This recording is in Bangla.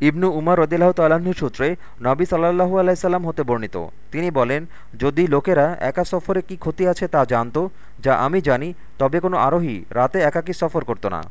ইবনু উমর রদিল্লাহ তাল্লাহ্ন সূত্রে নবী সাল্লাহু আলাইসাল্লাম হতে বর্ণিত। তিনি বলেন, যদি লোকেরা একা সফরে কি ক্ষতি আছে তা জানত, যা আমি জানি, তবে কোনো আরোহী রাতে একাকী সফর করত না।